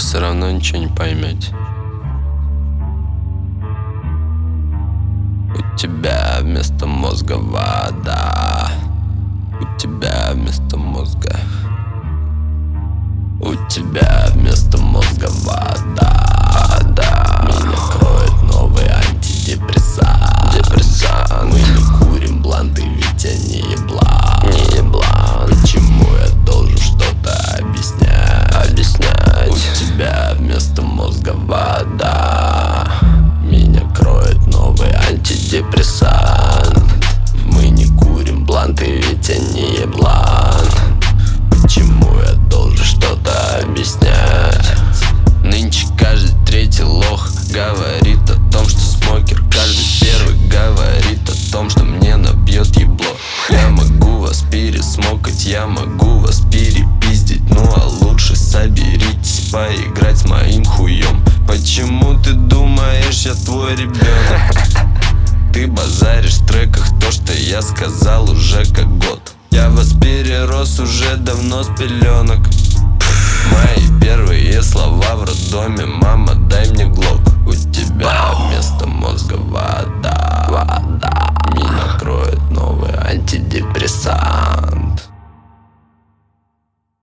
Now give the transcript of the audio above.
все равно ничего не поймете. У тебя вместо мозга вода. У тебя вместо мозга. У тебя вместо я могу вас перепиздить Ну а лучше соберитесь поиграть с моим хуем. Почему ты думаешь, я твой ребенок? Ты базаришь в треках то, что я сказал уже как год. Я вас перерос уже давно с пеленок Мои первые слова в роддоме Мама,